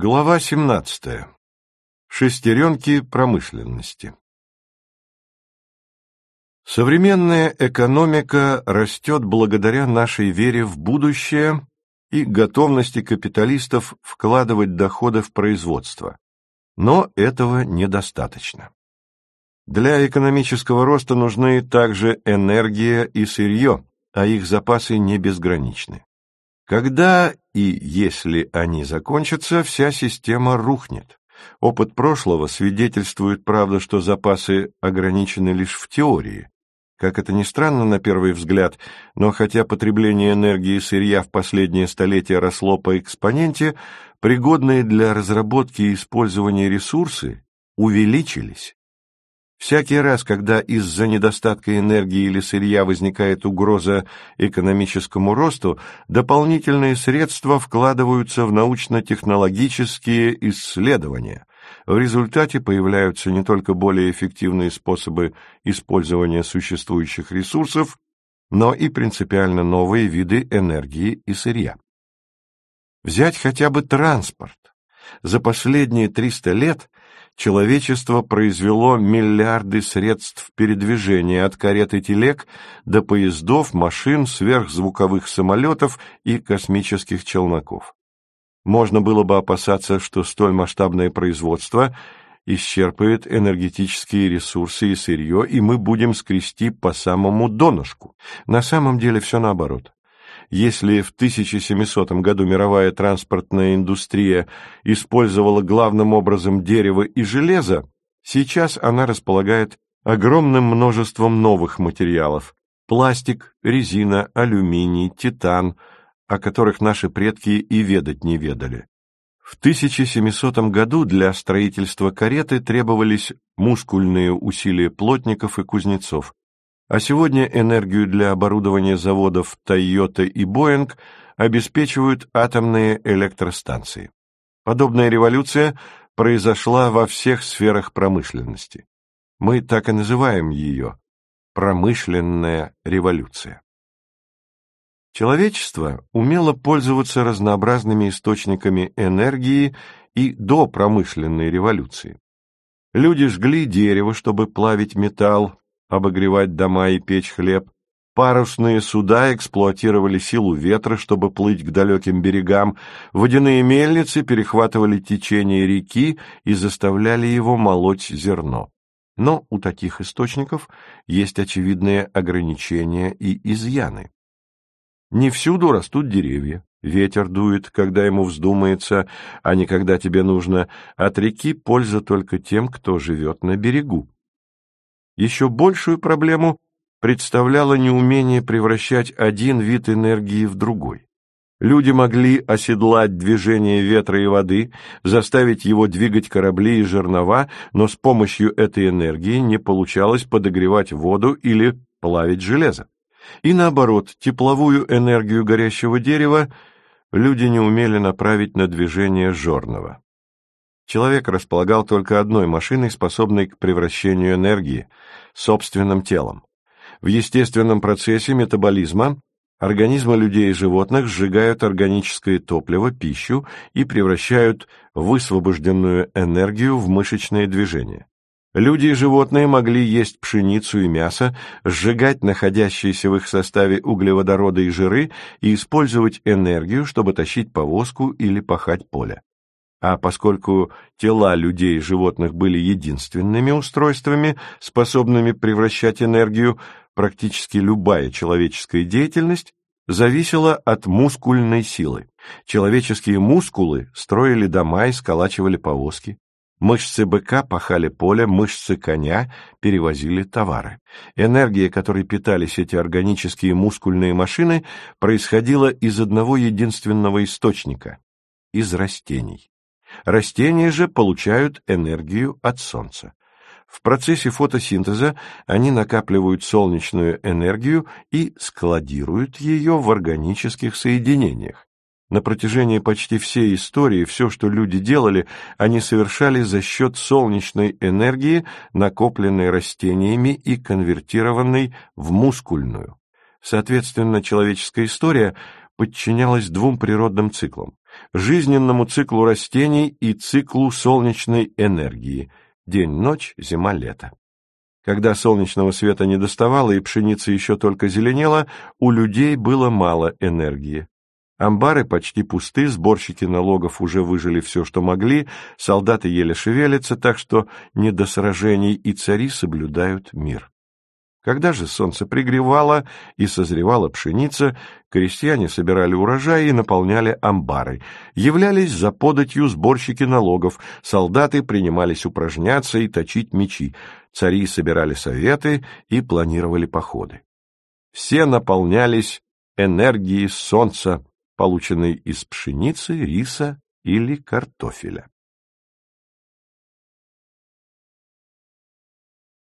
Глава 17. Шестеренки промышленности. Современная экономика растет благодаря нашей вере в будущее и готовности капиталистов вкладывать доходы в производство. Но этого недостаточно. Для экономического роста нужны также энергия и сырье, а их запасы не безграничны. Когда и если они закончатся, вся система рухнет. Опыт прошлого свидетельствует, правда, что запасы ограничены лишь в теории. Как это ни странно на первый взгляд, но хотя потребление энергии и сырья в последние столетия росло по экспоненте, пригодные для разработки и использования ресурсы увеличились. Всякий раз, когда из-за недостатка энергии или сырья возникает угроза экономическому росту, дополнительные средства вкладываются в научно-технологические исследования. В результате появляются не только более эффективные способы использования существующих ресурсов, но и принципиально новые виды энергии и сырья. Взять хотя бы транспорт. За последние 300 лет человечество произвело миллиарды средств передвижения от карет и телег до поездов, машин, сверхзвуковых самолетов и космических челноков. Можно было бы опасаться, что столь масштабное производство исчерпает энергетические ресурсы и сырье, и мы будем скрести по самому донышку. На самом деле все наоборот. Если в 1700 году мировая транспортная индустрия использовала главным образом дерево и железо, сейчас она располагает огромным множеством новых материалов – пластик, резина, алюминий, титан, о которых наши предки и ведать не ведали. В 1700 году для строительства кареты требовались мускульные усилия плотников и кузнецов, а сегодня энергию для оборудования заводов Toyota и Boeing обеспечивают атомные электростанции. Подобная революция произошла во всех сферах промышленности. Мы так и называем ее – промышленная революция. Человечество умело пользоваться разнообразными источниками энергии и до промышленной революции. Люди жгли дерево, чтобы плавить металл, обогревать дома и печь хлеб. Парусные суда эксплуатировали силу ветра, чтобы плыть к далеким берегам. Водяные мельницы перехватывали течение реки и заставляли его молоть зерно. Но у таких источников есть очевидные ограничения и изъяны. Не всюду растут деревья. Ветер дует, когда ему вздумается, а не когда тебе нужно. От реки польза только тем, кто живет на берегу. Еще большую проблему представляло неумение превращать один вид энергии в другой. Люди могли оседлать движение ветра и воды, заставить его двигать корабли и жернова, но с помощью этой энергии не получалось подогревать воду или плавить железо. И наоборот, тепловую энергию горящего дерева люди не умели направить на движение жорного. Человек располагал только одной машиной, способной к превращению энергии – собственным телом. В естественном процессе метаболизма организмы людей и животных сжигают органическое топливо, пищу и превращают высвобожденную энергию в мышечное движение. Люди и животные могли есть пшеницу и мясо, сжигать находящиеся в их составе углеводороды и жиры и использовать энергию, чтобы тащить повозку или пахать поле. А поскольку тела людей и животных были единственными устройствами, способными превращать энергию, практически любая человеческая деятельность зависела от мускульной силы. Человеческие мускулы строили дома и сколачивали повозки. Мышцы быка пахали поле, мышцы коня перевозили товары. Энергия, которой питались эти органические мускульные машины, происходила из одного единственного источника – из растений. Растения же получают энергию от Солнца. В процессе фотосинтеза они накапливают солнечную энергию и складируют ее в органических соединениях. На протяжении почти всей истории все, что люди делали, они совершали за счет солнечной энергии, накопленной растениями и конвертированной в мускульную. Соответственно, человеческая история подчинялась двум природным циклам. Жизненному циклу растений и циклу солнечной энергии – день-ночь, зима-лето. Когда солнечного света не доставало и пшеница еще только зеленела, у людей было мало энергии. Амбары почти пусты, сборщики налогов уже выжили все, что могли, солдаты еле шевелятся, так что не до сражений, и цари соблюдают мир. Когда же солнце пригревало и созревала пшеница, крестьяне собирали урожай и наполняли амбары. Являлись за податью сборщики налогов, солдаты принимались упражняться и точить мечи, цари собирали советы и планировали походы. Все наполнялись энергией солнца, полученной из пшеницы, риса или картофеля.